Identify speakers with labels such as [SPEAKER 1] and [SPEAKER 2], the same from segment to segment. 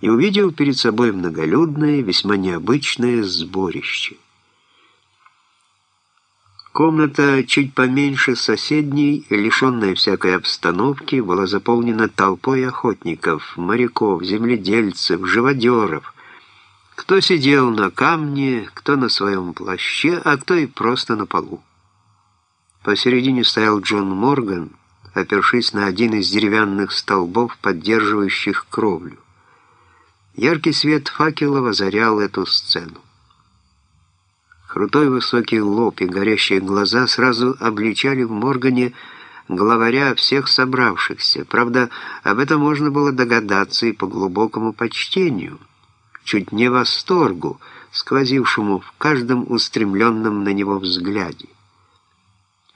[SPEAKER 1] и увидел перед собой многолюдное, весьма необычное сборище. Комната, чуть поменьше соседней, лишенная всякой обстановки, была заполнена толпой охотников, моряков, земледельцев, живодеров. Кто сидел на камне, кто на своем плаще, а кто и просто на полу. Посередине стоял Джон Морган, опершись на один из деревянных столбов, поддерживающих кровлю. Яркий свет факела озарял эту сцену. Крутой высокий лоб и горящие глаза сразу обличали в Моргане главаря всех собравшихся. Правда, об этом можно было догадаться и по глубокому почтению, чуть не восторгу, сквозившему в каждом устремленном на него взгляде.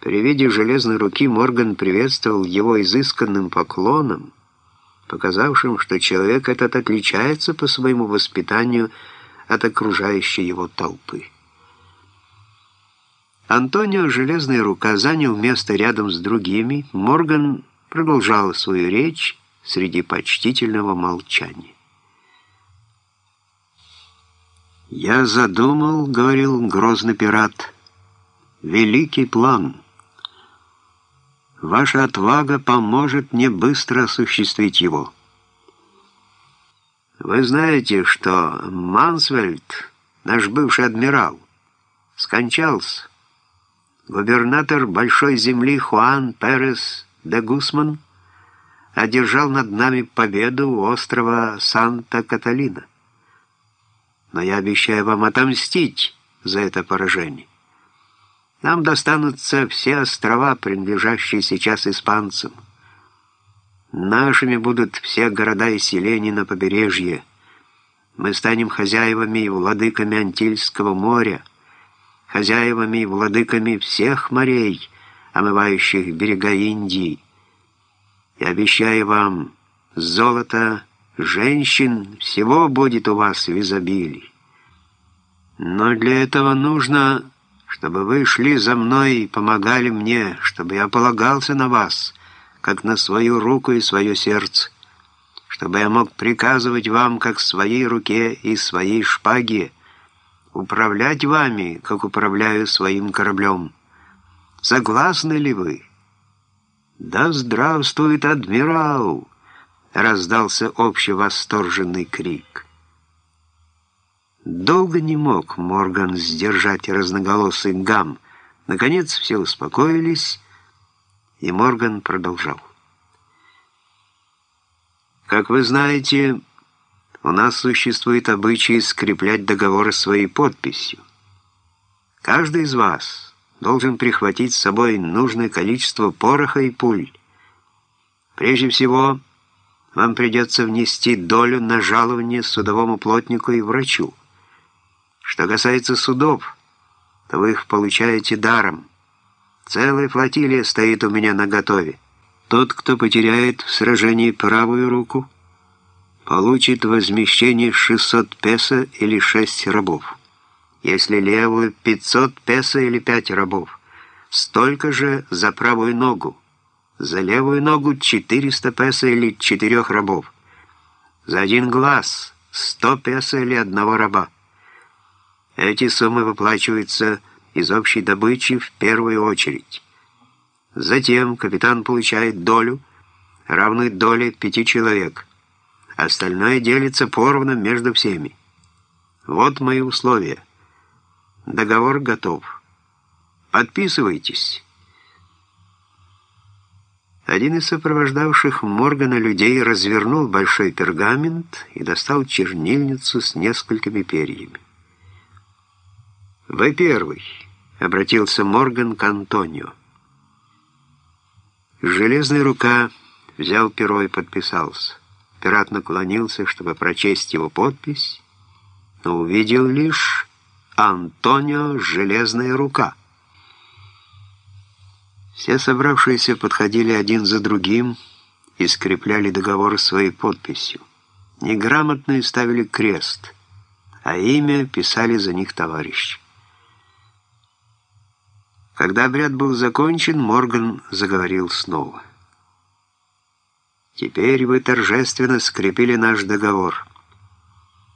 [SPEAKER 1] При виде железной руки Морган приветствовал его изысканным поклоном, показавшим, что человек этот отличается по своему воспитанию от окружающей его толпы. Антонио «Железная рука» занял место рядом с другими. Морган продолжал свою речь среди почтительного молчания. «Я задумал, — говорил грозный пират, — великий план. Ваша отвага поможет мне быстро осуществить его. Вы знаете, что Мансвельд, наш бывший адмирал, скончался, Губернатор Большой Земли Хуан Перес де Гусман одержал над нами победу у острова Санта-Каталина. Но я обещаю вам отомстить за это поражение. Нам достанутся все острова, принадлежащие сейчас испанцам. Нашими будут все города и селения на побережье. Мы станем хозяевами и владыками Антильского моря, хозяевами и владыками всех морей, омывающих берега Индии. И обещаю вам, золото, женщин, всего будет у вас в изобилии. Но для этого нужно, чтобы вы шли за мной и помогали мне, чтобы я полагался на вас, как на свою руку и свое сердце, чтобы я мог приказывать вам, как своей руке и своей шпаге, управлять вами, как управляю своим кораблем. Согласны ли вы? Да здравствует адмирал! Раздался общий восторженный крик. Долго не мог Морган сдержать разноголосый гам. Наконец все успокоились, и Морган продолжал. Как вы знаете, у нас существует обычай скреплять договоры своей подписью. Каждый из вас должен прихватить с собой нужное количество пороха и пуль. Прежде всего, вам придется внести долю на жалование судовому плотнику и врачу. Что касается судов, то вы их получаете даром. Целая флотилия стоит у меня наготове. Тот, кто потеряет в сражении правую руку, получит возмещение 600 песо или 6 рабов. Если левую 500 песо или 5 рабов. Столько же за правую ногу. За левую ногу 400 песо или 4 рабов. За один глаз 100 песо или одного раба. Эти суммы выплачиваются из общей добычи в первую очередь. Затем капитан получает долю, равную доле пяти человек – Остальное делится поровну между всеми. Вот мои условия. Договор готов. Подписывайтесь. Один из сопровождавших Моргана людей развернул большой пергамент и достал чернильницу с несколькими перьями. «Вы первый», — обратился Морган к Антонио. Железная рука взял перо и подписался. Пират наклонился, чтобы прочесть его подпись, но увидел лишь «Антонио Железная рука». Все собравшиеся подходили один за другим и скрепляли договор своей подписью. Неграмотные ставили крест, а имя писали за них товарищи. Когда обряд был закончен, Морган заговорил снова. Теперь вы торжественно скрепили наш договор.